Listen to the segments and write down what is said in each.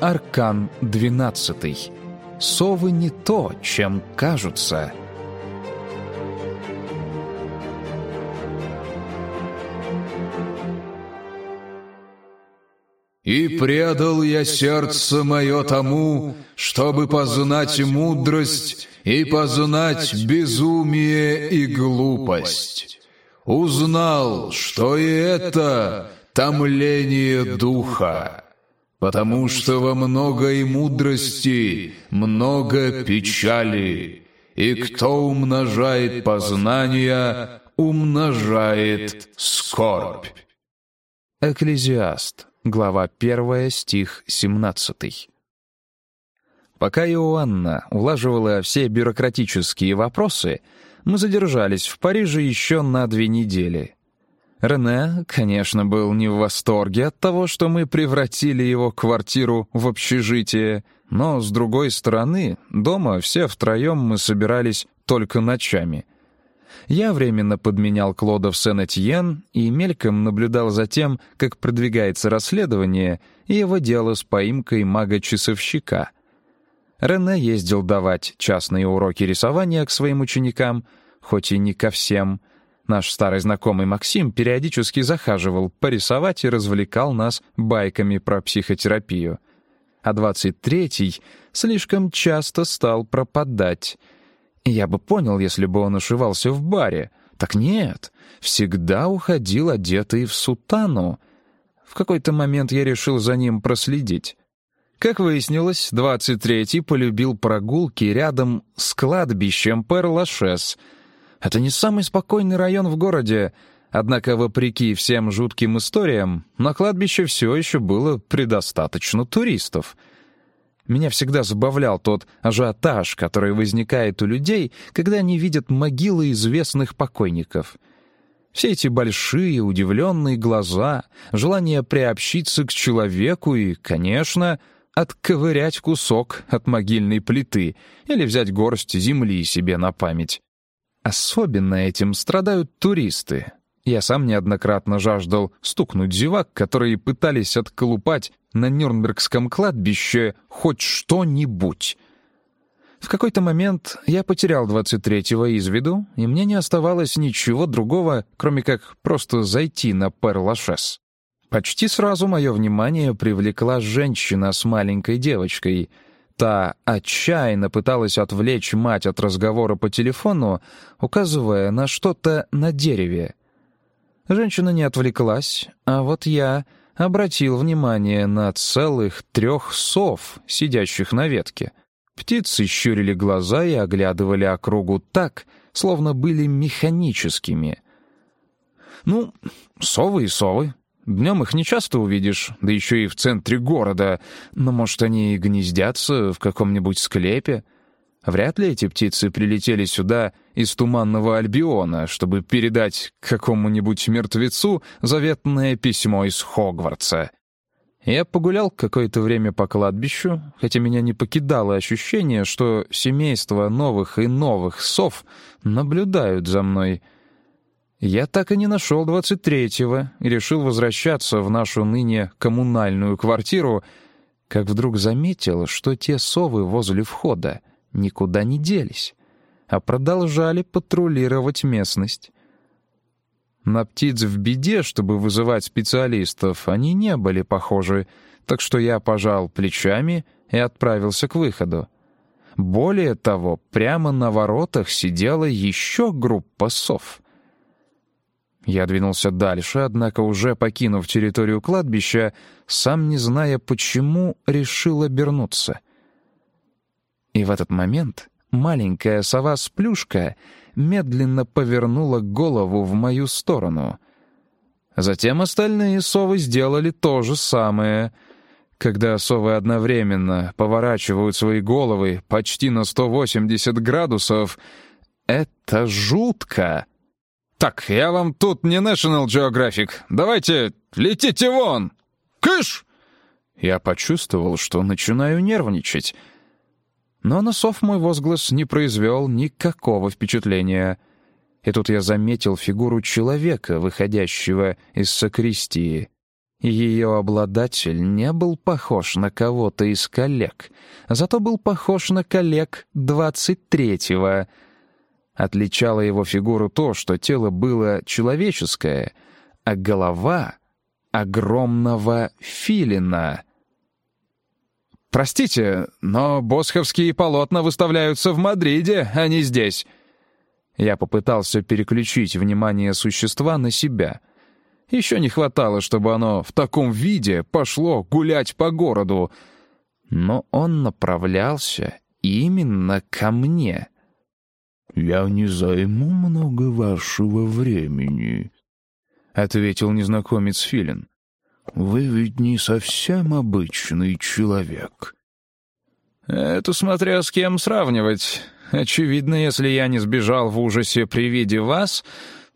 Аркан 12. Совы не то, чем кажутся. «И предал я сердце мое тому, чтобы познать мудрость и познать безумие и глупость. Узнал, что и это томление духа, потому что во многой мудрости много печали, и кто умножает познания, умножает скорбь». Экклезиаст, глава 1, стих 17. Пока Иоанна улаживала все бюрократические вопросы, мы задержались в Париже еще на две недели. Рене, конечно, был не в восторге от того, что мы превратили его квартиру в общежитие, но, с другой стороны, дома все втроем мы собирались только ночами. Я временно подменял Клода в Сен-Этьен и мельком наблюдал за тем, как продвигается расследование и его дело с поимкой мага-часовщика — Рене ездил давать частные уроки рисования к своим ученикам, хоть и не ко всем. Наш старый знакомый Максим периодически захаживал порисовать и развлекал нас байками про психотерапию. А двадцать третий слишком часто стал пропадать. Я бы понял, если бы он ошивался в баре. Так нет, всегда уходил одетый в сутану. В какой-то момент я решил за ним проследить. Как выяснилось, 23-й полюбил прогулки рядом с кладбищем Пер-Лашес. Это не самый спокойный район в городе, однако, вопреки всем жутким историям, на кладбище все еще было предостаточно туристов. Меня всегда забавлял тот ажиотаж, который возникает у людей, когда они видят могилы известных покойников — все эти большие, удивленные глаза, желание приобщиться к человеку и, конечно, отковырять кусок от могильной плиты или взять горсть земли себе на память. Особенно этим страдают туристы. Я сам неоднократно жаждал стукнуть зевак, которые пытались отколупать на Нюрнбергском кладбище хоть что-нибудь. В какой-то момент я потерял 23-го из виду, и мне не оставалось ничего другого, кроме как просто зайти на Перлашес. Почти сразу мое внимание привлекла женщина с маленькой девочкой. Та отчаянно пыталась отвлечь мать от разговора по телефону, указывая на что-то на дереве. Женщина не отвлеклась, а вот я обратил внимание на целых трех сов, сидящих на ветке. Птицы щурили глаза и оглядывали округу так, словно были механическими. Ну, совы и совы, Днем их не часто увидишь, да еще и в центре города. Но, может, они и гнездятся в каком-нибудь склепе? Вряд ли эти птицы прилетели сюда из Туманного Альбиона, чтобы передать какому-нибудь мертвецу заветное письмо из Хогвартса. Я погулял какое-то время по кладбищу, хотя меня не покидало ощущение, что семейство новых и новых сов наблюдают за мной — я так и не нашел 23-го и решил возвращаться в нашу ныне коммунальную квартиру, как вдруг заметил, что те совы возле входа никуда не делись, а продолжали патрулировать местность. На птиц в беде, чтобы вызывать специалистов, они не были похожи, так что я пожал плечами и отправился к выходу. Более того, прямо на воротах сидела еще группа сов — я двинулся дальше, однако уже покинув территорию кладбища, сам не зная почему, решил обернуться. И в этот момент маленькая сова-сплюшка медленно повернула голову в мою сторону. Затем остальные совы сделали то же самое. Когда совы одновременно поворачивают свои головы почти на 180 градусов, это жутко. «Так, я вам тут не National Geographic. Давайте, летите вон! Кыш!» Я почувствовал, что начинаю нервничать. Но на сов мой возглас не произвел никакого впечатления. И тут я заметил фигуру человека, выходящего из сакристии. Ее обладатель не был похож на кого-то из коллег, зато был похож на коллег двадцать третьего. Отличало его фигуру то, что тело было человеческое, а голова — огромного филина. «Простите, но босховские полотна выставляются в Мадриде, а не здесь». Я попытался переключить внимание существа на себя — еще не хватало, чтобы оно в таком виде пошло гулять по городу. Но он направлялся именно ко мне. «Я не займу много вашего времени», — ответил незнакомец Филин. «Вы ведь не совсем обычный человек». «Это смотря с кем сравнивать. Очевидно, если я не сбежал в ужасе при виде вас,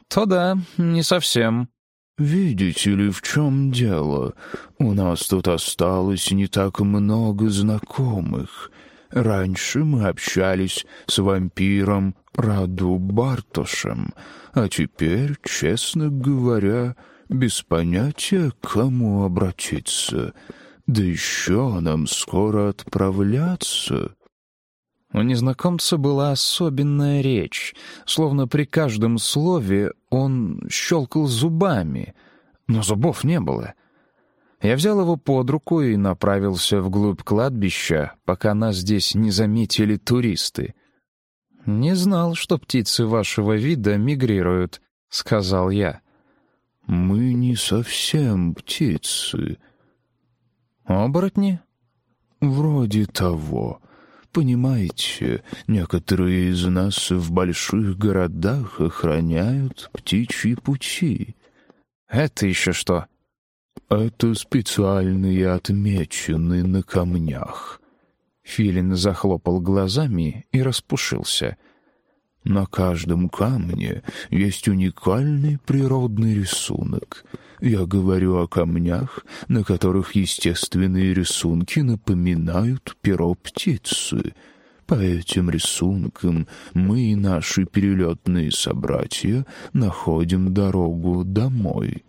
то да, не совсем». «Видите ли, в чем дело? У нас тут осталось не так много знакомых. Раньше мы общались с вампиром Раду Бартошем, а теперь, честно говоря, без понятия, к кому обратиться. Да еще нам скоро отправляться». У незнакомца была особенная речь, словно при каждом слове он щелкал зубами, но зубов не было. Я взял его под руку и направился вглубь кладбища, пока нас здесь не заметили туристы. «Не знал, что птицы вашего вида мигрируют», — сказал я. «Мы не совсем птицы». «Оборотни?» «Вроде того». Понимаете, некоторые из нас в больших городах охраняют птичьи пути. Это еще что? Это специальные отмечены на камнях. Филин захлопал глазами и распушился. На каждом камне есть уникальный природный рисунок — я говорю о камнях, на которых естественные рисунки напоминают перо птицы. По этим рисункам мы и наши перелетные собратья находим дорогу домой.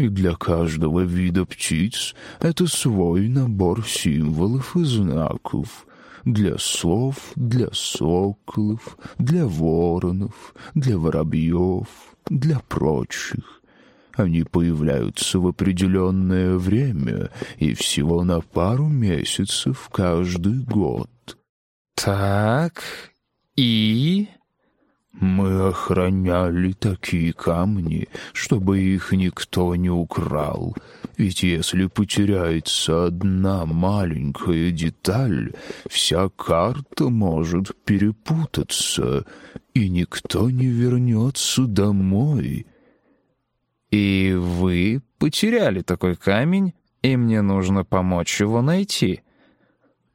И для каждого вида птиц это свой набор символов и знаков — для слов, для соколов, для воронов, для воробьев, для прочих. Они появляются в определенное время и всего на пару месяцев каждый год. Так, и... Мы охраняли такие камни, чтобы их никто не украл. Ведь если потеряется одна маленькая деталь, вся карта может перепутаться, и никто не вернется домой. И вы потеряли такой камень, и мне нужно помочь его найти.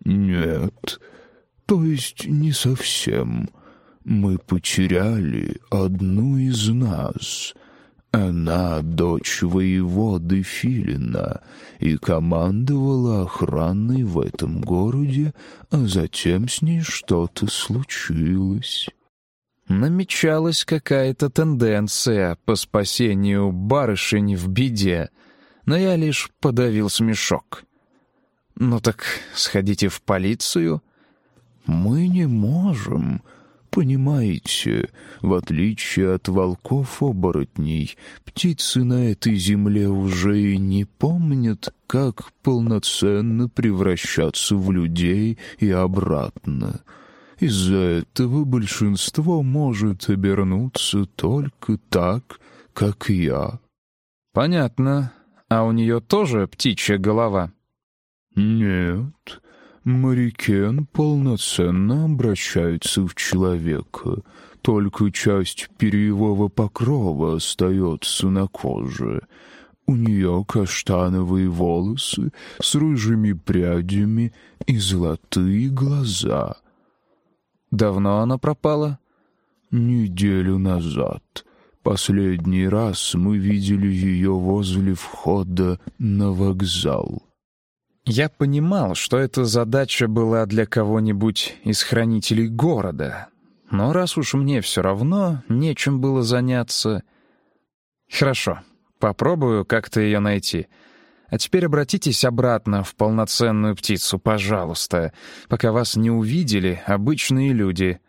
Нет, то есть не совсем. Мы потеряли одну из нас. Она дочь воеводы Филина и командовала охраной в этом городе, а затем с ней что-то случилось намечалась какая-то тенденция по спасению барышень в беде, но я лишь подавил смешок. «Ну так сходите в полицию». «Мы не можем», Понимаете, в отличие от волков-оборотней, птицы на этой земле уже и не помнят, как полноценно превращаться в людей и обратно. Из-за этого большинство может обернуться только так, как я. Понятно. А у нее тоже птичья голова? Нет. Марикен полноценно обращается в человека. Только часть перьевого покрова остается на коже. У нее каштановые волосы с рыжими прядями и золотые глаза — Давно она пропала? Неделю назад. Последний раз мы видели ее возле входа на вокзал. Я понимал, что эта задача была для кого-нибудь из хранителей города. Но раз уж мне все равно нечем было заняться... Хорошо, попробую как-то ее найти. А теперь обратитесь обратно в полноценную птицу, пожалуйста, пока вас не увидели обычные люди».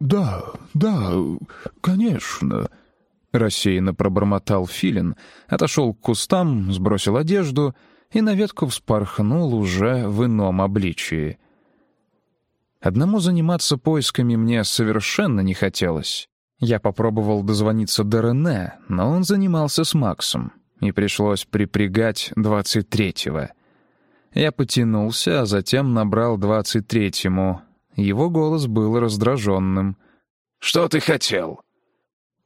«Да, да, конечно», — рассеянно пробормотал Филин, отошел к кустам, сбросил одежду и на ветку вспорхнул уже в ином обличии. Одному заниматься поисками мне совершенно не хотелось. Я попробовал дозвониться до Рене, но он занимался с Максом, и пришлось припрягать двадцать третьего. Я потянулся, а затем набрал двадцать третьему. Его голос был раздраженным. «Что ты хотел?»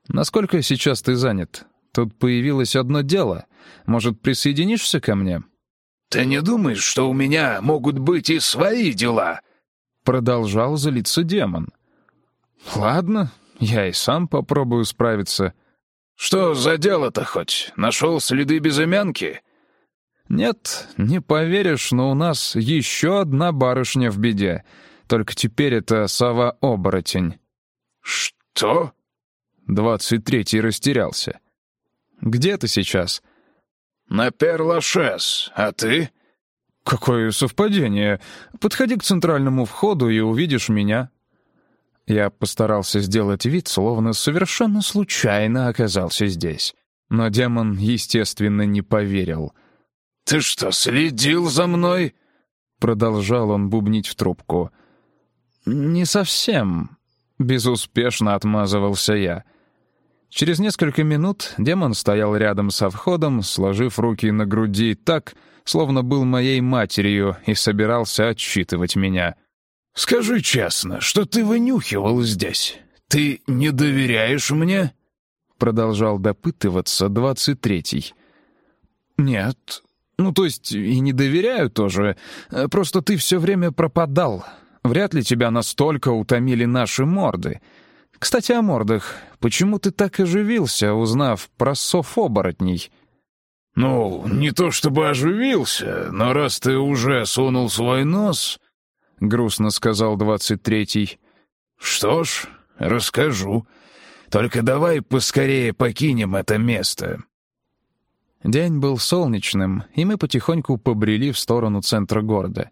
«Насколько сейчас ты занят? Тут появилось одно дело. Может, присоединишься ко мне?» «Ты не думаешь, что у меня могут быть и свои дела?» Продолжал злиться демон. «Ладно, я и сам попробую справиться». «Что за дело-то хоть? Нашел следы безымянки?» «Нет, не поверишь, но у нас еще одна барышня в беде. Только теперь это сова-оборотень». «Что?» Двадцать третий растерялся. «Где ты сейчас?» «На Перлашес. А ты?» «Какое совпадение! Подходи к центральному входу и увидишь меня». Я постарался сделать вид, словно совершенно случайно оказался здесь. Но демон, естественно, не поверил. «Ты что, следил за мной?» Продолжал он бубнить в трубку. «Не совсем», — безуспешно отмазывался я. Через несколько минут демон стоял рядом со входом, сложив руки на груди так, словно был моей матерью и собирался отчитывать меня. «Скажи честно, что ты вынюхивал здесь? Ты не доверяешь мне?» Продолжал допытываться двадцать третий. «Нет. Ну, то есть и не доверяю тоже. Просто ты все время пропадал. Вряд ли тебя настолько утомили наши морды. Кстати, о мордах. Почему ты так оживился, узнав про сов-оборотней?» «Ну, не то чтобы оживился, но раз ты уже сунул свой нос...» — грустно сказал двадцать третий. «Что ж, расскажу. Только давай поскорее покинем это место». День был солнечным, и мы потихоньку побрели в сторону центра города.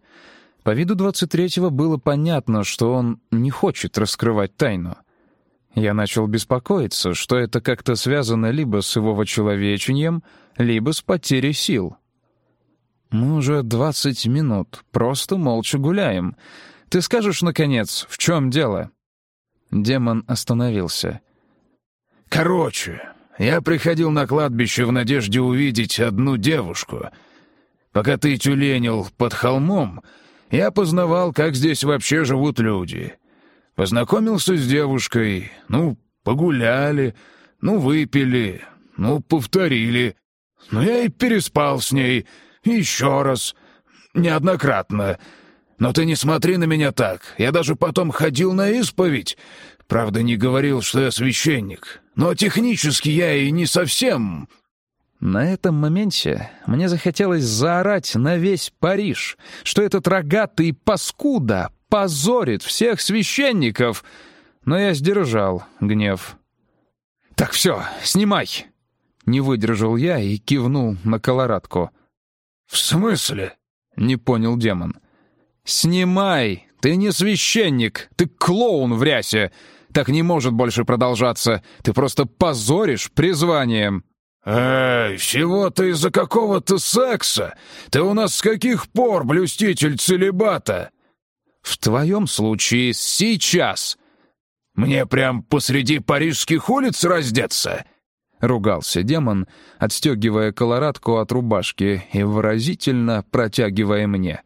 По виду двадцать третьего было понятно, что он не хочет раскрывать тайну. Я начал беспокоиться, что это как-то связано либо с его вочеловечением, либо с потерей сил. Мы уже двадцать минут просто молча гуляем. Ты скажешь, наконец, в чем дело?» Демон остановился. «Короче, я приходил на кладбище в надежде увидеть одну девушку. Пока ты тюленил под холмом, я познавал, как здесь вообще живут люди. Познакомился с девушкой, ну, погуляли, ну, выпили, ну, повторили. Но я и переспал с ней. Еще раз. Неоднократно. Но ты не смотри на меня так. Я даже потом ходил на исповедь. Правда, не говорил, что я священник. Но технически я и не совсем... На этом моменте мне захотелось заорать на весь Париж, что этот рогатый паскуда позорит всех священников. Но я сдержал гнев. «Так все, снимай!» Не выдержал я и кивнул на колорадку. «В смысле?» — не понял демон. «Снимай! Ты не священник! Ты клоун в рясе! Так не может больше продолжаться! Ты просто позоришь призванием!» «Эй, всего-то из-за какого-то секса! Ты у нас с каких пор блюститель целебата?» «В твоем случае сейчас!» «Мне прям посреди парижских улиц раздеться?» — ругался демон, отстегивая колорадку от рубашки и выразительно протягивая мне.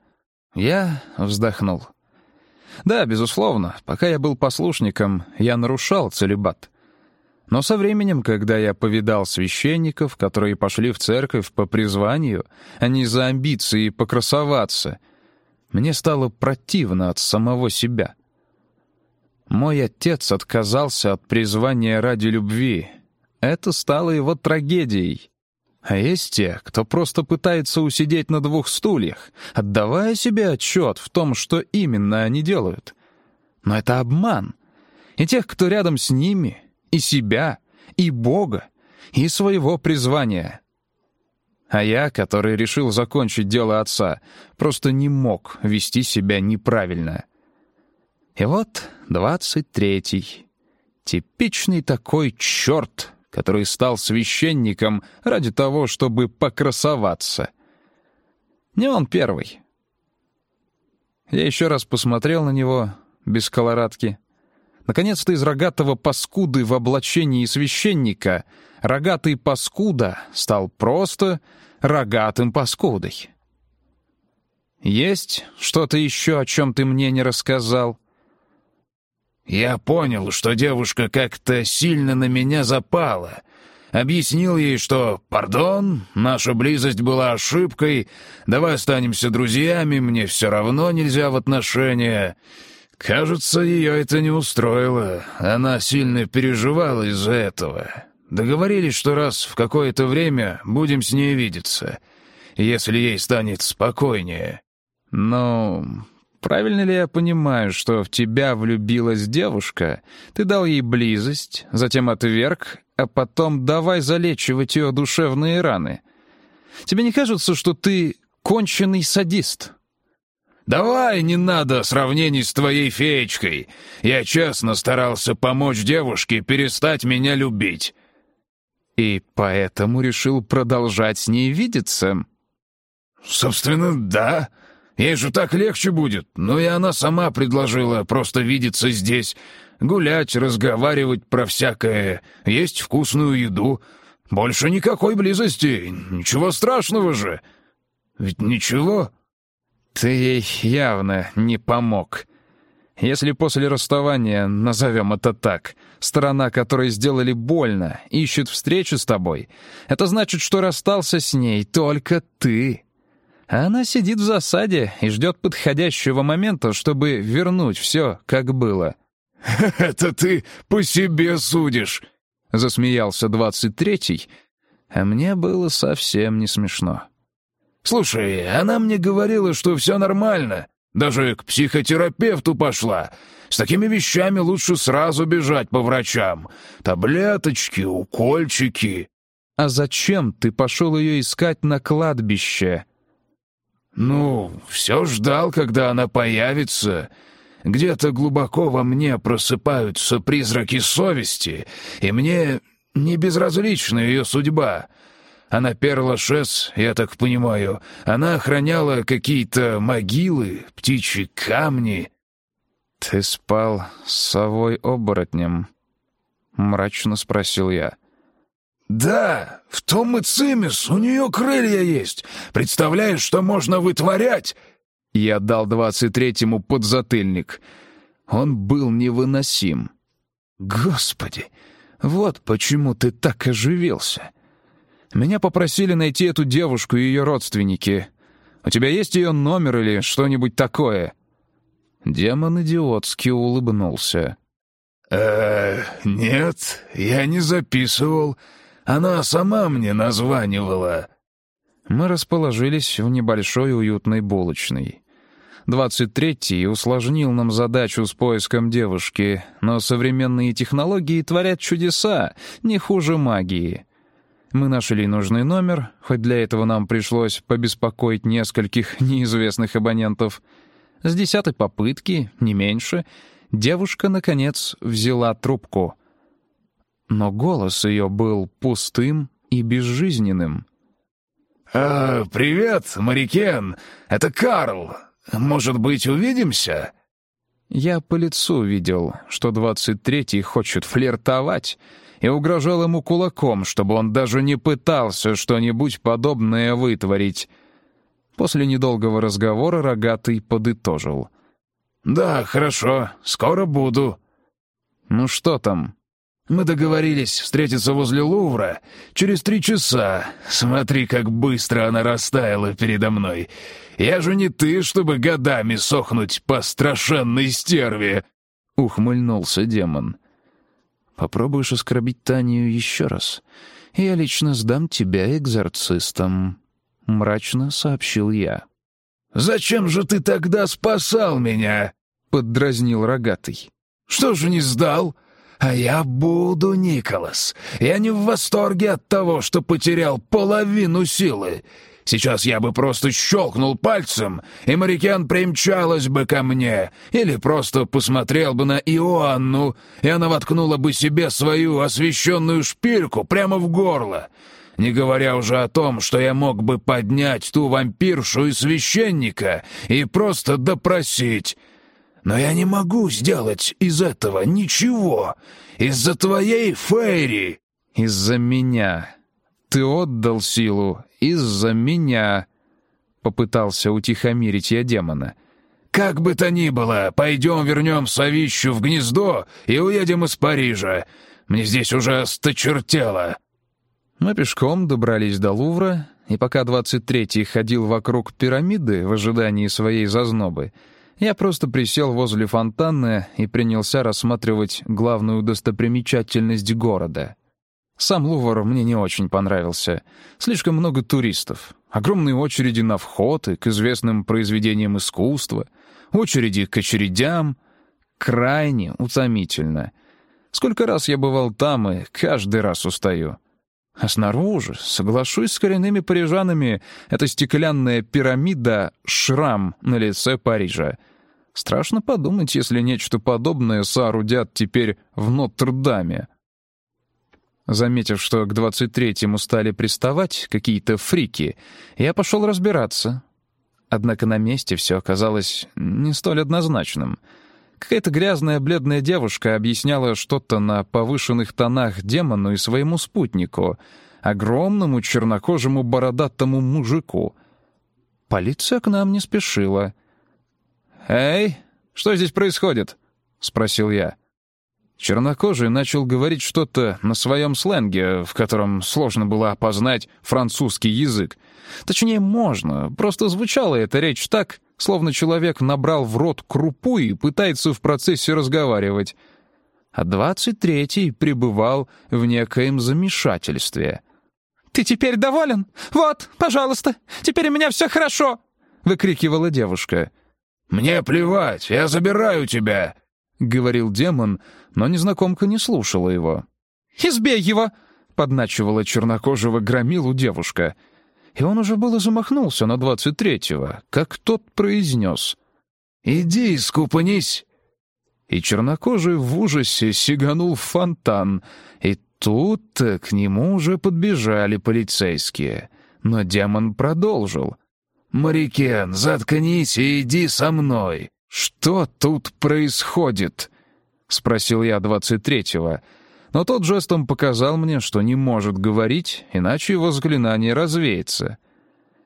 Я вздохнул. Да, безусловно, пока я был послушником, я нарушал целебат. Но со временем, когда я повидал священников, которые пошли в церковь по призванию, а не за амбиции покрасоваться, мне стало противно от самого себя. Мой отец отказался от призвания ради любви, это стало его трагедией. А есть те, кто просто пытается усидеть на двух стульях, отдавая себе отчет в том, что именно они делают. Но это обман. И тех, кто рядом с ними, и себя, и Бога, и своего призвания. А я, который решил закончить дело отца, просто не мог вести себя неправильно. И вот двадцать третий. Типичный такой черт, который стал священником ради того, чтобы покрасоваться. Не он первый. Я еще раз посмотрел на него, без колорадки. Наконец-то из рогатого паскуды в облачении священника рогатый паскуда стал просто рогатым паскудой. «Есть что-то еще, о чем ты мне не рассказал?» «Я понял, что девушка как-то сильно на меня запала. Объяснил ей, что, пардон, наша близость была ошибкой, давай останемся друзьями, мне все равно нельзя в отношения». Кажется, ее это не устроило. Она сильно переживала из-за этого. Договорились, что раз в какое-то время будем с ней видеться, если ей станет спокойнее. Но правильно ли я понимаю, что в тебя влюбилась девушка, ты дал ей близость, затем отверг, а потом давай залечивать ее душевные раны? Тебе не кажется, что ты конченый садист?» «Давай, не надо сравнений с твоей феечкой. Я честно старался помочь девушке перестать меня любить». «И поэтому решил продолжать с ней видеться?» «Собственно, да. Ей же так легче будет. Но и она сама предложила просто видеться здесь, гулять, разговаривать про всякое, есть вкусную еду. Больше никакой близости, ничего страшного же. Ведь ничего...» Ты ей явно не помог. Если после расставания, назовем это так, сторона, которой сделали больно, ищет встречу с тобой, это значит, что расстался с ней только ты. А она сидит в засаде и ждет подходящего момента, чтобы вернуть все, как было. «Это ты по себе судишь», — засмеялся двадцать третий, а мне было совсем не смешно. «Слушай, она мне говорила, что все нормально. Даже к психотерапевту пошла. С такими вещами лучше сразу бежать по врачам. Таблеточки, укольчики». «А зачем ты пошел ее искать на кладбище?» «Ну, все ждал, когда она появится. Где-то глубоко во мне просыпаются призраки совести, и мне не безразлична ее судьба». Она перла шес, я так понимаю. Она охраняла какие-то могилы, птичьи камни». «Ты спал с совой-оборотнем?» — мрачно спросил я. «Да, в том и цимис, у нее крылья есть. Представляешь, что можно вытворять?» Я дал двадцать третьему подзатыльник. Он был невыносим. «Господи, вот почему ты так оживился!» Меня попросили найти эту девушку и ее родственники. У тебя есть ее номер или что-нибудь такое?» Демон идиотски улыбнулся. «Э, нет, я не записывал. Она сама мне названивала». Мы расположились в небольшой уютной булочной. Двадцать третий усложнил нам задачу с поиском девушки, но современные технологии творят чудеса, не хуже магии. Мы нашли нужный номер, хоть для этого нам пришлось побеспокоить нескольких неизвестных абонентов. С десятой попытки, не меньше, девушка, наконец, взяла трубку. Но голос ее был пустым и безжизненным. «А, «Привет, Марикен, это Карл. Может быть, увидимся?» Я по лицу видел, что двадцать третий хочет флиртовать — и угрожал ему кулаком, чтобы он даже не пытался что-нибудь подобное вытворить. После недолгого разговора Рогатый подытожил. «Да, хорошо, скоро буду». «Ну что там?» «Мы договорились встретиться возле Лувра через три часа. Смотри, как быстро она растаяла передо мной. Я же не ты, чтобы годами сохнуть по страшенной стерве!» — ухмыльнулся демон. Попробуешь оскорбить Танию еще раз, я лично сдам тебя экзорцистам», — мрачно сообщил я. «Зачем же ты тогда спасал меня?» — поддразнил рогатый. «Что же не сдал? «А я буду, Николас. Я не в восторге от того, что потерял половину силы. Сейчас я бы просто щелкнул пальцем, и Марикен примчалась бы ко мне, или просто посмотрел бы на Иоанну, и она воткнула бы себе свою освещенную шпильку прямо в горло. Не говоря уже о том, что я мог бы поднять ту вампиршу и священника и просто допросить. Но я не могу сделать из этого ничего. Из-за твоей Фейри. Из-за меня. Ты отдал силу из-за меня. Попытался утихомирить я демона. Как бы то ни было, пойдем вернем Савищу в гнездо и уедем из Парижа. Мне здесь уже осточертело. Мы пешком добрались до Лувра, и пока 23-й ходил вокруг пирамиды в ожидании своей зазнобы, я просто присел возле фонтана и принялся рассматривать главную достопримечательность города. Сам Лувр мне не очень понравился. Слишком много туристов. Огромные очереди на вход и к известным произведениям искусства. Очереди к очередям. Крайне утомительно. Сколько раз я бывал там и каждый раз устаю. А снаружи, соглашусь с коренными парижанами, это стеклянная пирамида — шрам на лице Парижа. Страшно подумать, если нечто подобное соорудят теперь в Нотр-Даме. Заметив, что к двадцать третьему стали приставать какие-то фрики, я пошел разбираться. Однако на месте все оказалось не столь однозначным — Какая-то грязная бледная девушка объясняла что-то на повышенных тонах демону и своему спутнику, огромному чернокожему бородатому мужику. Полиция к нам не спешила. «Эй, что здесь происходит?» — спросил я. Чернокожий начал говорить что-то на своем сленге, в котором сложно было опознать французский язык. Точнее, можно, просто звучала эта речь так, словно человек набрал в рот крупу и пытается в процессе разговаривать. А двадцать третий пребывал в некоем замешательстве. «Ты теперь доволен? Вот, пожалуйста, теперь у меня все хорошо!» — выкрикивала девушка. «Мне плевать, я забираю тебя!» — говорил демон, но незнакомка не слушала его. «Избей его!» — подначивала чернокожего громилу девушка — и он уже было замахнулся на двадцать третьего, как тот произнес «Иди, скупанись!» И чернокожий в ужасе сиганул в фонтан, и тут к нему уже подбежали полицейские. Но демон продолжил. «Марикен, заткнись и иди со мной!» «Что тут происходит?» — спросил я двадцать третьего, — но тот жестом показал мне, что не может говорить, иначе его заклинание развеется.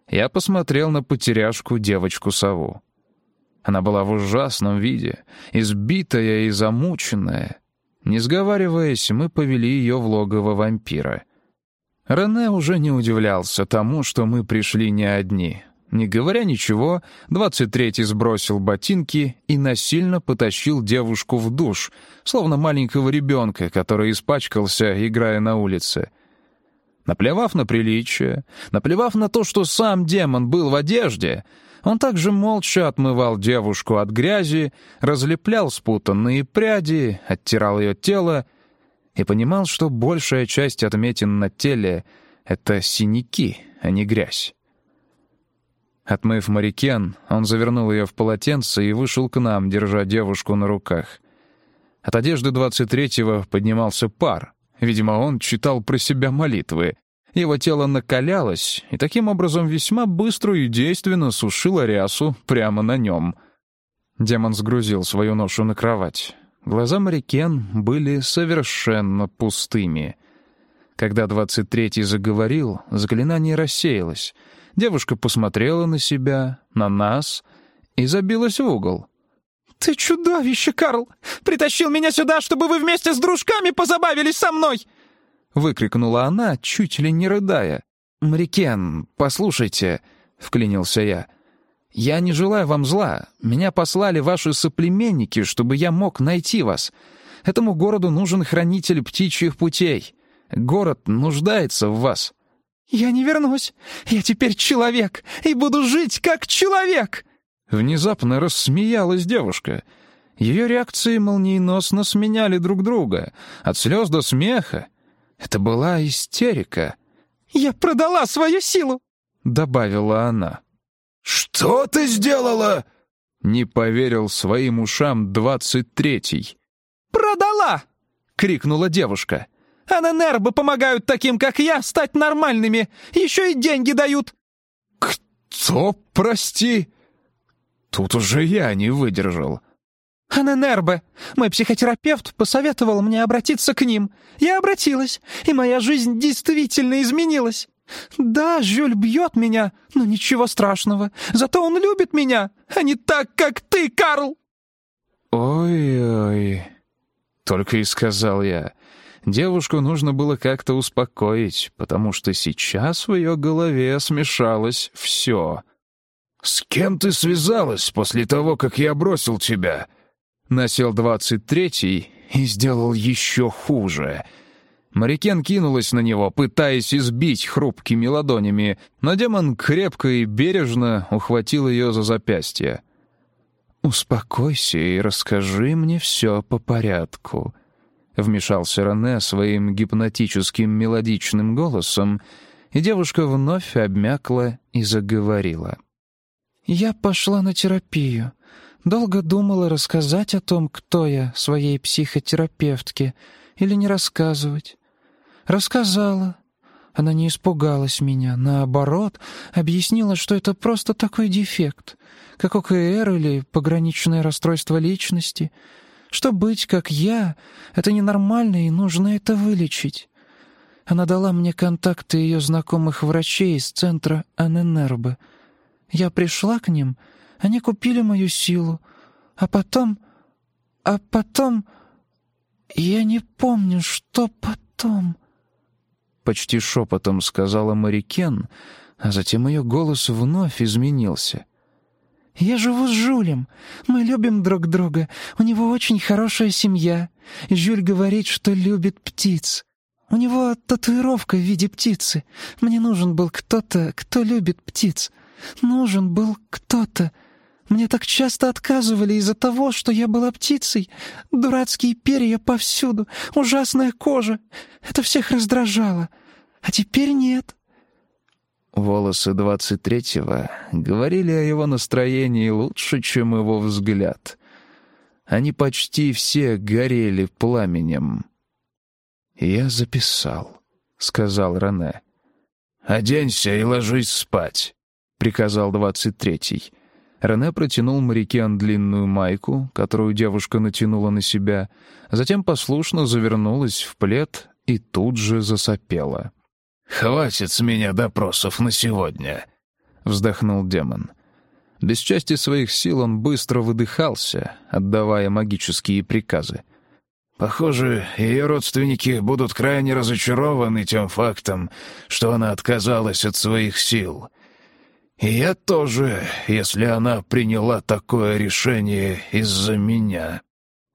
Я посмотрел на потеряшку девочку-сову. Она была в ужасном виде, избитая и замученная. Не сговариваясь, мы повели ее в логово вампира. Рене уже не удивлялся тому, что мы пришли не одни. Не говоря ничего, двадцать третий сбросил ботинки и насильно потащил девушку в душ, словно маленького ребенка, который испачкался, играя на улице. Наплевав на приличие, наплевав на то, что сам демон был в одежде, он также молча отмывал девушку от грязи, разлеплял спутанные пряди, оттирал ее тело и понимал, что большая часть отметин на теле — это синяки, а не грязь. Отмыв марикен, он завернул ее в полотенце и вышел к нам, держа девушку на руках. От одежды двадцать третьего поднимался пар. Видимо, он читал про себя молитвы. Его тело накалялось, и таким образом весьма быстро и действенно сушило рясу прямо на нем. Демон сгрузил свою ношу на кровать. Глаза Марикен были совершенно пустыми. Когда двадцать третий заговорил, заклинание рассеялось — Девушка посмотрела на себя, на нас и забилась в угол. «Ты чудовище, Карл! Притащил меня сюда, чтобы вы вместе с дружками позабавились со мной!» Выкрикнула она, чуть ли не рыдая. «Марикен, послушайте», — вклинился я. «Я не желаю вам зла. Меня послали ваши соплеменники, чтобы я мог найти вас. Этому городу нужен хранитель птичьих путей. Город нуждается в вас». «Я не вернусь. Я теперь человек и буду жить как человек!» Внезапно рассмеялась девушка. Ее реакции молниеносно сменяли друг друга, от слез до смеха. Это была истерика. «Я продала свою силу!» — добавила она. «Что ты сделала?» — не поверил своим ушам двадцать третий. «Продала!» — крикнула девушка. «Аненербы помогают таким, как я, стать нормальными. Еще и деньги дают». «Кто, прости?» Тут уже я не выдержал. «Аненербе, мой психотерапевт посоветовал мне обратиться к ним. Я обратилась, и моя жизнь действительно изменилась. Да, Жюль бьет меня, но ничего страшного. Зато он любит меня, а не так, как ты, Карл!» «Ой-ой...» Только и сказал я. Девушку нужно было как-то успокоить, потому что сейчас в ее голове смешалось все. «С кем ты связалась после того, как я бросил тебя?» Насел двадцать третий и сделал еще хуже. Марикен кинулась на него, пытаясь избить хрупкими ладонями, но демон крепко и бережно ухватил ее за запястье. «Успокойся и расскажи мне все по порядку», — вмешался Рене своим гипнотическим мелодичным голосом, и девушка вновь обмякла и заговорила. «Я пошла на терапию. Долго думала рассказать о том, кто я, своей психотерапевтке, или не рассказывать. Рассказала. Она не испугалась меня, наоборот, объяснила, что это просто такой дефект, как ОКР или пограничное расстройство личности, что быть как я — это ненормально и нужно это вылечить. Она дала мне контакты ее знакомых врачей из центра Аненербе. Я пришла к ним — они купили мою силу. А потом... А потом... Я не помню, что потом...» Почти шепотом сказала Марикен, а затем ее голос вновь изменился. «Я живу с Жюлем. Мы любим друг друга. У него очень хорошая семья. Жюль говорит, что любит птиц. У него татуировка в виде птицы. Мне нужен был кто-то, кто любит птиц. Нужен был кто-то, мне так часто отказывали из-за того, что я была птицей. Дурацкие перья повсюду, ужасная кожа. Это всех раздражало. А теперь нет». Волосы двадцать третьего говорили о его настроении лучше, чем его взгляд. Они почти все горели пламенем. «Я записал», — сказал Рене. «Оденься и ложись спать», — приказал двадцать третий. Рене протянул Марикен длинную майку, которую девушка натянула на себя, затем послушно завернулась в плед и тут же засопела. «Хватит с меня допросов на сегодня», — вздохнул демон. Без части своих сил он быстро выдыхался, отдавая магические приказы. «Похоже, ее родственники будут крайне разочарованы тем фактом, что она отказалась от своих сил. И я тоже, если она приняла такое решение из-за меня.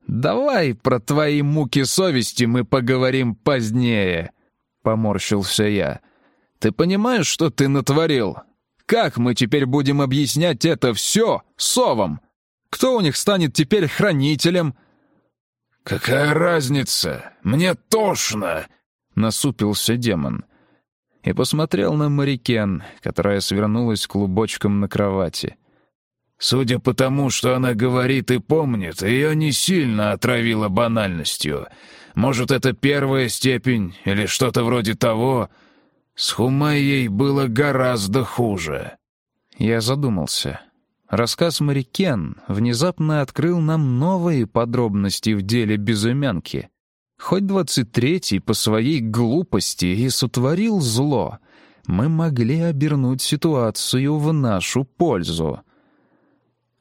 «Давай про твои муки совести мы поговорим позднее», — поморщился я. «Ты понимаешь, что ты натворил? Как мы теперь будем объяснять это все совам? Кто у них станет теперь хранителем?» «Какая разница? Мне тошно!» — насупился демон и посмотрел на Марикен, которая свернулась клубочком на кровати. «Судя по тому, что она говорит и помнит, ее не сильно отравило банальностью. Может, это первая степень или что-то вроде того. С Хумайей было гораздо хуже». Я задумался. Рассказ Марикен внезапно открыл нам новые подробности в деле безымянки — Хоть двадцать третий по своей глупости и сотворил зло, мы могли обернуть ситуацию в нашу пользу.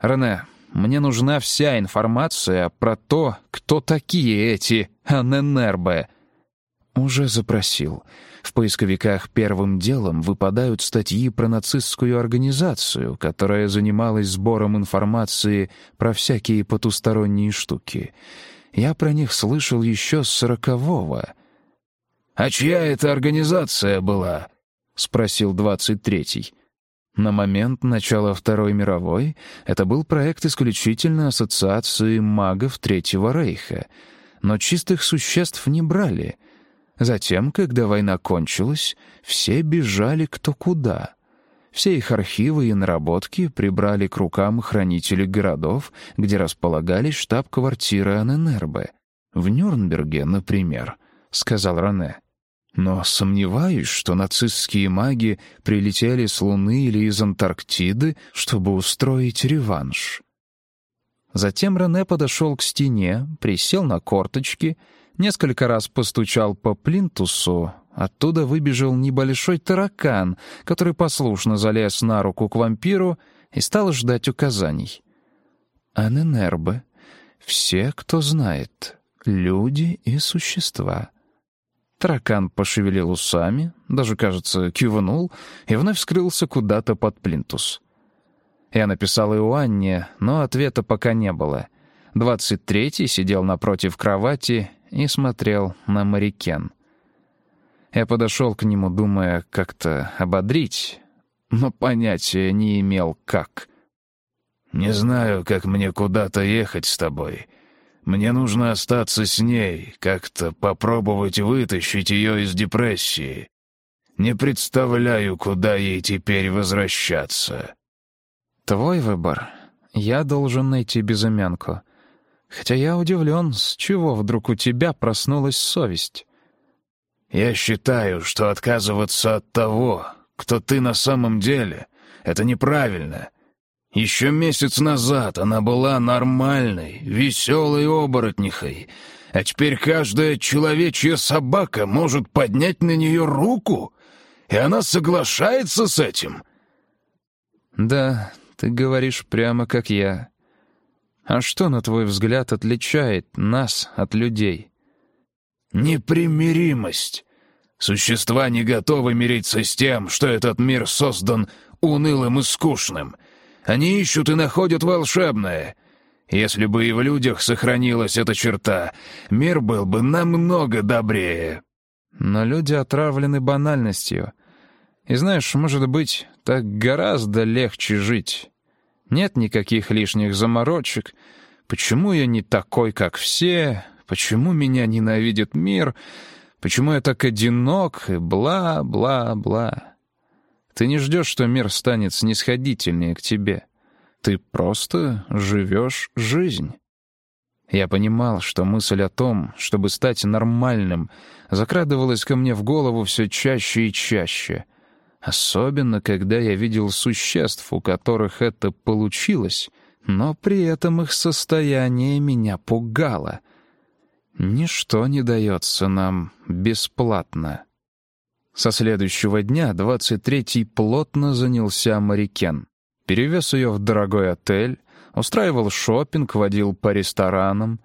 «Рене, мне нужна вся информация про то, кто такие эти Аненербе». «Уже запросил. В поисковиках первым делом выпадают статьи про нацистскую организацию, которая занималась сбором информации про всякие потусторонние штуки». Я про них слышал еще с сорокового. «А чья это организация была?» — спросил двадцать третий. На момент начала Второй мировой это был проект исключительно Ассоциации магов Третьего Рейха, но чистых существ не брали. Затем, когда война кончилась, все бежали кто куда. Все их архивы и наработки прибрали к рукам хранители городов, где располагались штаб-квартиры Аненербе. В Нюрнберге, например, — сказал Рене. Но сомневаюсь, что нацистские маги прилетели с Луны или из Антарктиды, чтобы устроить реванш. Затем Рене подошел к стене, присел на корточки, несколько раз постучал по плинтусу, оттуда выбежал небольшой таракан, который послушно залез на руку к вампиру и стал ждать указаний. Аненербе — все, кто знает, люди и существа — Таракан пошевелил усами, даже, кажется, кивнул и вновь скрылся куда-то под плинтус. Я написал Иоанне, но ответа пока не было. Двадцать третий сидел напротив кровати и смотрел на Марикен. Я подошел к нему, думая как-то ободрить, но понятия не имел, как. «Не знаю, как мне куда-то ехать с тобой», мне нужно остаться с ней, как-то попробовать вытащить ее из депрессии. Не представляю, куда ей теперь возвращаться». «Твой выбор. Я должен найти безымянку. Хотя я удивлен, с чего вдруг у тебя проснулась совесть?» «Я считаю, что отказываться от того, кто ты на самом деле, это неправильно. Еще месяц назад она была нормальной, веселой оборотнихой, а теперь каждая человечья собака может поднять на нее руку, и она соглашается с этим. Да, ты говоришь прямо как я. А что, на твой взгляд, отличает нас от людей? Непримиримость. Существа не готовы мириться с тем, что этот мир создан унылым и скучным — они ищут и находят волшебное. Если бы и в людях сохранилась эта черта, мир был бы намного добрее. Но люди отравлены банальностью. И знаешь, может быть, так гораздо легче жить. Нет никаких лишних заморочек. Почему я не такой, как все? Почему меня ненавидит мир? Почему я так одинок? И бла-бла-бла. Ты не ждешь, что мир станет снисходительнее к тебе. Ты просто живешь жизнь. Я понимал, что мысль о том, чтобы стать нормальным, закрадывалась ко мне в голову все чаще и чаще. Особенно, когда я видел существ, у которых это получилось, но при этом их состояние меня пугало. Ничто не дается нам бесплатно. Со следующего дня 23-й плотно занялся Марикен. Перевез ее в дорогой отель, устраивал шопинг, водил по ресторанам.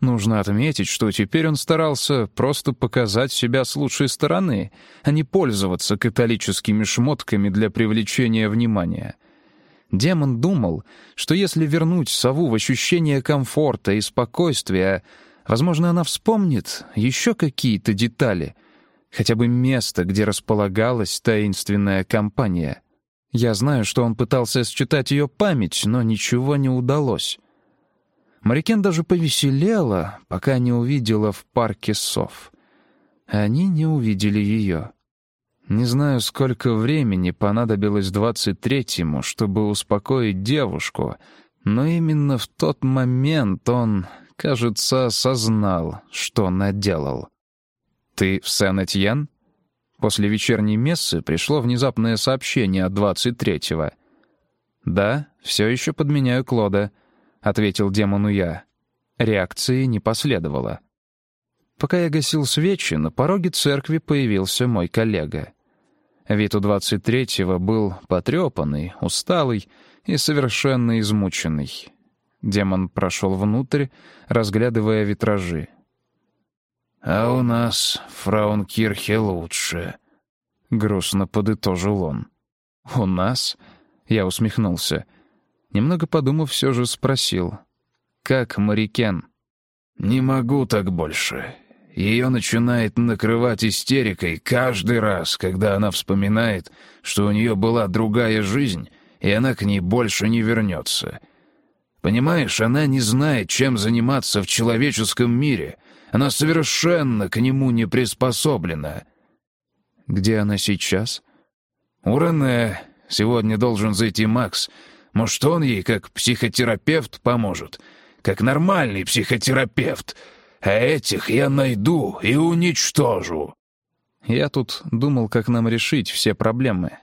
Нужно отметить, что теперь он старался просто показать себя с лучшей стороны, а не пользоваться католическими шмотками для привлечения внимания. Демон думал, что если вернуть сову в ощущение комфорта и спокойствия, возможно, она вспомнит еще какие-то детали — хотя бы место, где располагалась таинственная компания. Я знаю, что он пытался считать ее память, но ничего не удалось. Марикен даже повеселела, пока не увидела в парке сов. Они не увидели ее. Не знаю, сколько времени понадобилось двадцать третьему, чтобы успокоить девушку, но именно в тот момент он, кажется, осознал, что наделал. «Ты в Сен-Этьен?» После вечерней мессы пришло внезапное сообщение от 23-го. «Да, все еще подменяю Клода», — ответил демону я. Реакции не последовало. Пока я гасил свечи, на пороге церкви появился мой коллега. Вид у 23-го был потрепанный, усталый и совершенно измученный. Демон прошел внутрь, разглядывая витражи. «А у нас Фраункирхе лучше», — грустно подытожил он. «У нас?» — я усмехнулся. Немного подумав, все же спросил. «Как Марикен?» «Не могу так больше. ее начинает накрывать истерикой каждый раз, когда она вспоминает, что у нее была другая жизнь, и она к ней больше не вернется. Понимаешь, она не знает, чем заниматься в человеческом мире. Она совершенно к нему не приспособлена. Где она сейчас? У Рене. Сегодня должен зайти Макс. Может, он ей, как психотерапевт, поможет. Как нормальный психотерапевт. А этих я найду и уничтожу. Я тут думал, как нам решить все проблемы.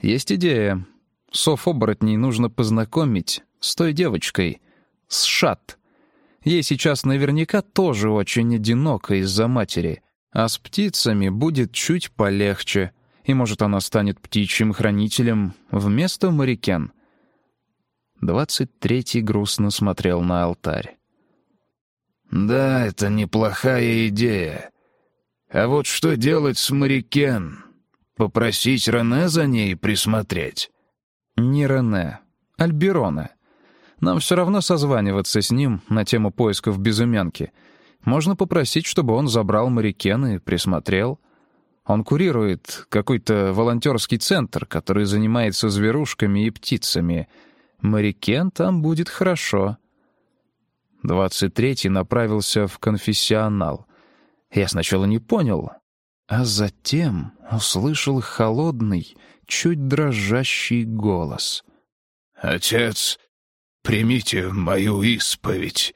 Есть идея. Сов-оборотней нужно познакомить с той девочкой, с Шат. Ей сейчас наверняка тоже очень одиноко из-за матери, а с птицами будет чуть полегче, и, может, она станет птичьим хранителем вместо Марикен. Двадцать третий грустно смотрел на алтарь. «Да, это неплохая идея. А вот что делать с Марикен? Попросить Рене за ней присмотреть?» «Не Рене. Альберона. Нам все равно созваниваться с ним на тему поисков безымянки. Можно попросить, чтобы он забрал Марикен и присмотрел. Он курирует какой-то волонтерский центр, который занимается зверушками и птицами. Марикен там будет хорошо». Двадцать третий направился в конфессионал. Я сначала не понял, а затем услышал холодный, чуть дрожащий голос. «Отец, примите мою исповедь».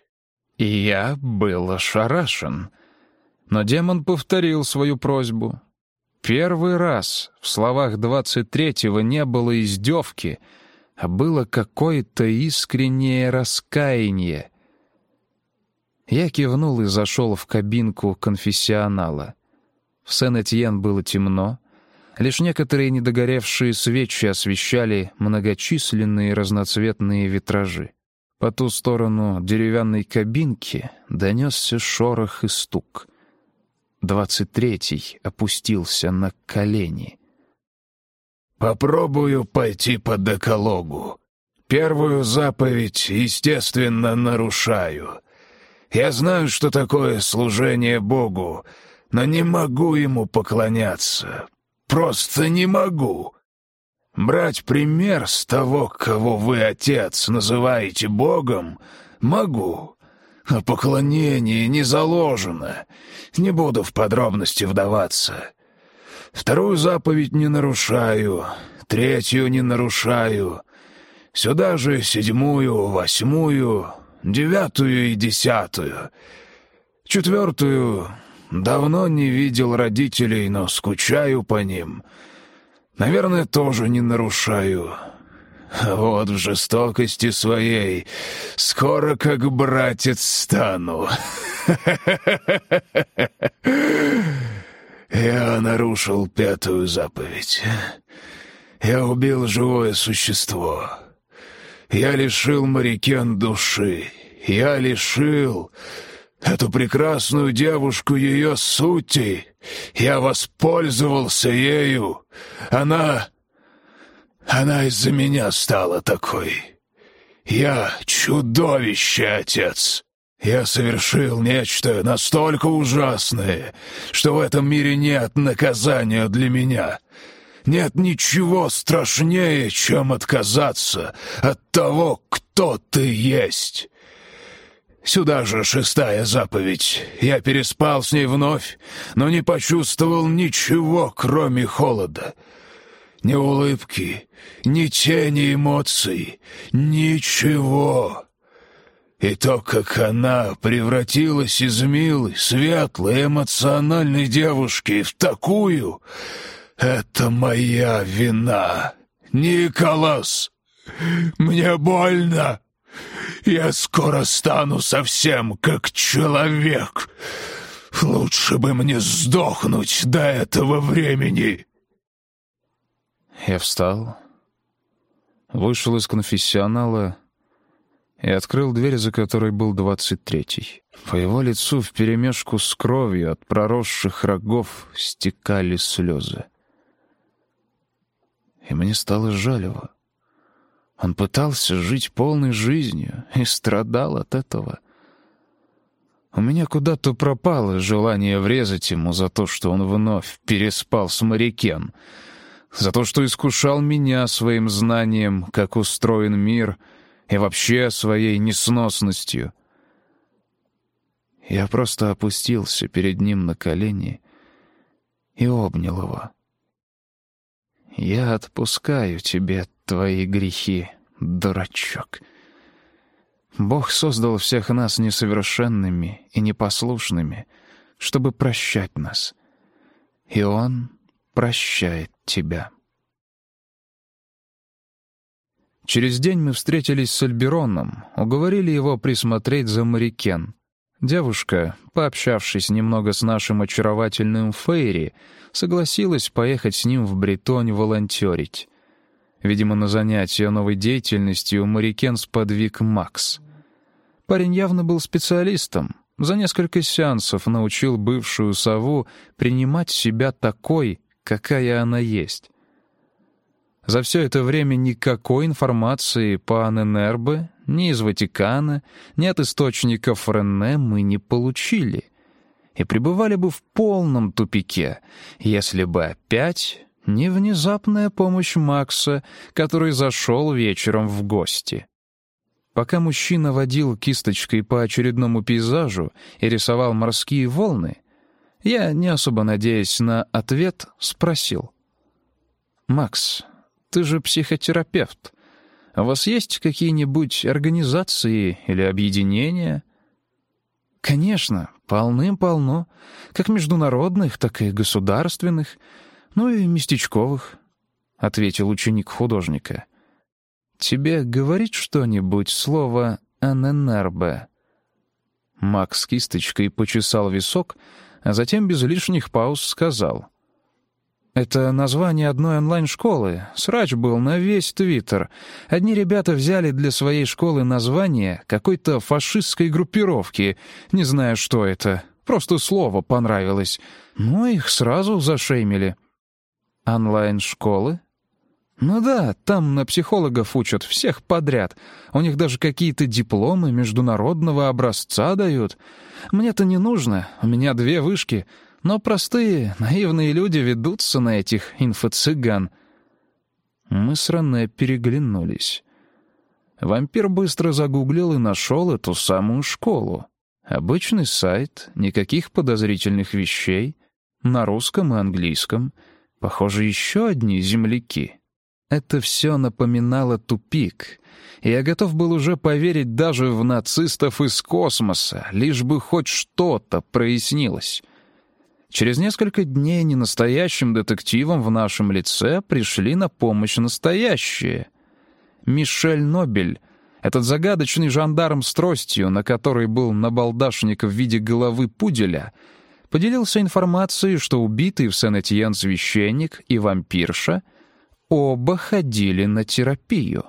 И я был ошарашен. Но демон повторил свою просьбу. Первый раз в словах двадцать третьего не было издевки, а было какое-то искреннее раскаяние. Я кивнул и зашел в кабинку конфессионала. В Сен-Этьен было темно, Лишь некоторые недогоревшие свечи освещали многочисленные разноцветные витражи. По ту сторону деревянной кабинки донесся шорох и стук. Двадцать третий опустился на колени. «Попробую пойти по декалогу. Первую заповедь, естественно, нарушаю. Я знаю, что такое служение Богу, но не могу ему поклоняться, Просто не могу. Брать пример с того, кого вы, отец, называете Богом, могу. А поклонение не заложено. Не буду в подробности вдаваться. Вторую заповедь не нарушаю, третью не нарушаю. Сюда же седьмую, восьмую, девятую и десятую. Четвертую Давно не видел родителей, но скучаю по ним. Наверное, тоже не нарушаю. вот в жестокости своей скоро как братец стану. Я нарушил пятую заповедь. Я убил живое существо. Я лишил Марикен души. Я лишил эту прекрасную девушку ее сути. Я воспользовался ею. Она... Она из-за меня стала такой. Я чудовище, отец. Я совершил нечто настолько ужасное, что в этом мире нет наказания для меня. Нет ничего страшнее, чем отказаться от того, кто ты есть. Сюда же шестая заповедь. Я переспал с ней вновь, но не почувствовал ничего, кроме холода. Ни улыбки, ни тени эмоций, ничего. И то, как она превратилась из милой, светлой, эмоциональной девушки в такую, это моя вина. Николас, мне больно. Я скоро стану совсем как человек. Лучше бы мне сдохнуть до этого времени. Я встал, вышел из конфессионала и открыл дверь, за которой был двадцать третий. По его лицу вперемешку с кровью от проросших рогов стекали слезы. И мне стало жаль его. Он пытался жить полной жизнью и страдал от этого. У меня куда-то пропало желание врезать ему за то, что он вновь переспал с морякен, за то, что искушал меня своим знанием, как устроен мир, и вообще своей несносностью. Я просто опустился перед ним на колени и обнял его. «Я отпускаю тебе твои грехи, дурачок». Бог создал всех нас несовершенными и непослушными, чтобы прощать нас. И Он прощает тебя. Через день мы встретились с Альбероном, уговорили его присмотреть за Марикен. Девушка, пообщавшись немного с нашим очаровательным Фейри, согласилась поехать с ним в Бретонь волонтерить. Видимо, на занятия новой деятельностью Марикен сподвиг Макс — Парень явно был специалистом. За несколько сеансов научил бывшую сову принимать себя такой, какая она есть. За все это время никакой информации по Аненербе, ни из Ватикана, ни от источников Рене мы не получили. И пребывали бы в полном тупике, если бы опять не внезапная помощь Макса, который зашел вечером в гости. Пока мужчина водил кисточкой по очередному пейзажу и рисовал морские волны, я, не особо надеясь на ответ, спросил. «Макс, ты же психотерапевт. У вас есть какие-нибудь организации или объединения?» «Конечно, полным-полно. Как международных, так и государственных, ну и местечковых», — ответил ученик художника. — «Тебе говорит что-нибудь слово «аненербе»?» Макс кисточкой почесал висок, а затем без лишних пауз сказал. «Это название одной онлайн-школы. Срач был на весь Твиттер. Одни ребята взяли для своей школы название какой-то фашистской группировки. Не знаю, что это. Просто слово понравилось. Ну, их сразу зашеймили». «Онлайн-школы?» «Ну да, там на психологов учат всех подряд. У них даже какие-то дипломы международного образца дают. Мне-то не нужно, у меня две вышки. Но простые, наивные люди ведутся на этих инфо-цыган». Мы с Рене переглянулись. Вампир быстро загуглил и нашел эту самую школу. Обычный сайт, никаких подозрительных вещей. На русском и английском. Похоже, еще одни земляки. Это все напоминало тупик. Я готов был уже поверить даже в нацистов из космоса, лишь бы хоть что-то прояснилось. Через несколько дней ненастоящим детективам в нашем лице пришли на помощь настоящие. Мишель Нобель, этот загадочный жандарм с тростью, на которой был набалдашник в виде головы пуделя, поделился информацией, что убитый в Сен-Этьен священник и вампирша — Оба ходили на терапию.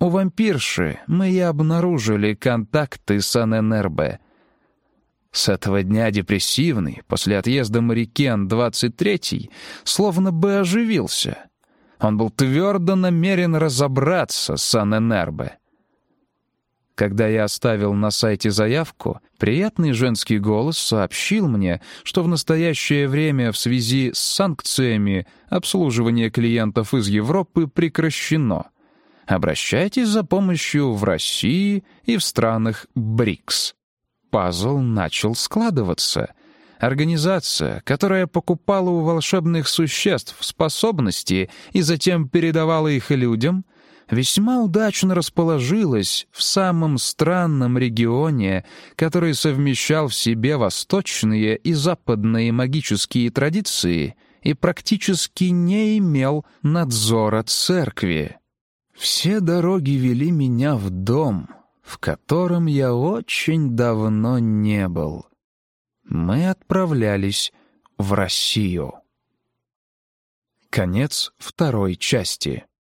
У вампирши мы и обнаружили контакты с ННРБ. С этого дня депрессивный, после отъезда Марикен 23-й, словно бы оживился. Он был твердо намерен разобраться с ННРБ. Когда я оставил на сайте заявку, приятный женский голос сообщил мне, что в настоящее время в связи с санкциями обслуживание клиентов из Европы прекращено. Обращайтесь за помощью в России и в странах БРИКС. Пазл начал складываться. Организация, которая покупала у волшебных существ способности и затем передавала их людям — весьма удачно расположилась в самом странном регионе, который совмещал в себе восточные и западные магические традиции и практически не имел надзора церкви. Все дороги вели меня в дом, в котором я очень давно не был. Мы отправлялись в Россию. Конец второй части.